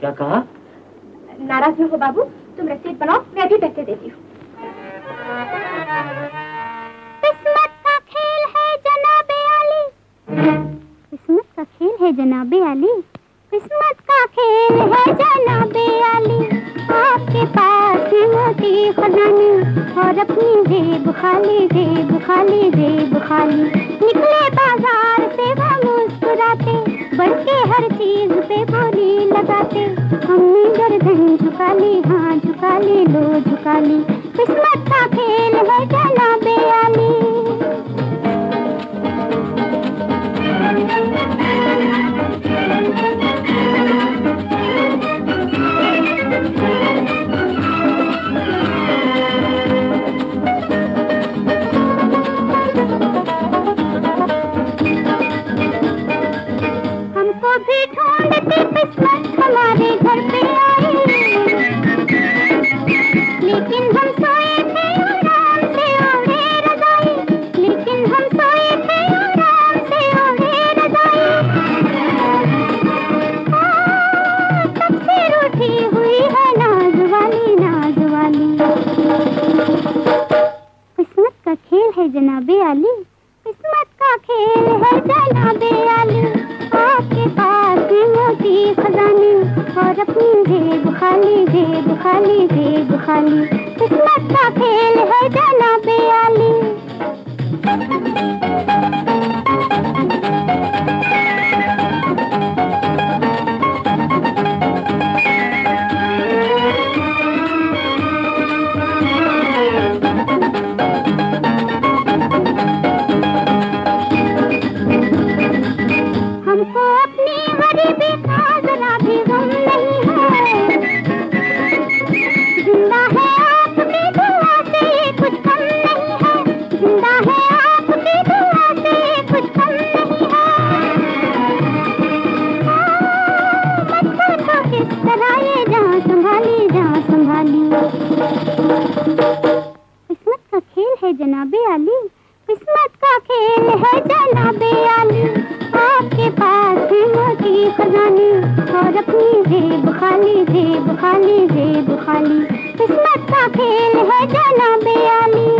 क्या कहा? नाराज़ न हो बाबू, तुम रसीद बनाओ मैं अभी पैसे देती हूँ। किस्मत का खेल है जनाबे आली। किस्मत का खेल है जनाबे आली। किस्मत का खेल है जनाबे आली। आपके पास मोती खजाने और अपनी जेब खाली जेब खाली जेब खाली। निकले बाज़ार से वो मुस्कुराते बढ़ हर चीज़ पे बोली लगाते। हमने गर्दन झुका ली हाँ झुका ली, लो झुका ली। किस्मत का खेल भी ढूंढती किस्मत हमारे घर पे आई। लेकिन हम सोए थे आराम से ओढ़े रजाई। लेकिन हम सोए थे आराम से ओढ़े रजाई। रूठी हुई है नाज वाली नाज वाली। किस्मत का खेल है जनाबे आली। किस्मत का खेल है जनाबे खाली जेब खाली जेब खाली किस्मत का खेल है जाना आली। जहाँ संभाली जहाँ संभाली। किस्मत का खेल है जनाबे आली, किस्मत का खेल है जनाबे आली। आपके पास मोती खजाने, और अपनी जेब खाली जेब खाली जेब खाली। किस्मत का खेल है जनाबे आली।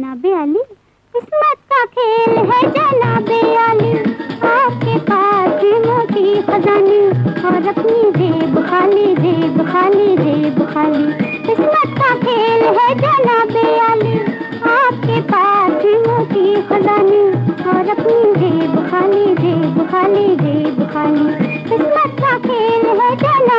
जनाबे आली किस्मत का खेल है जनाबे आली आपके पास मोती खजाने और अपनी जेब खाली जेब खाली जेब खाली। किस्मत का खेल है जनाबे आली आपके पास मोती खजाने और अपनी जेब खाली जेब खाली जेब खाली। किस्मत का खेल है आली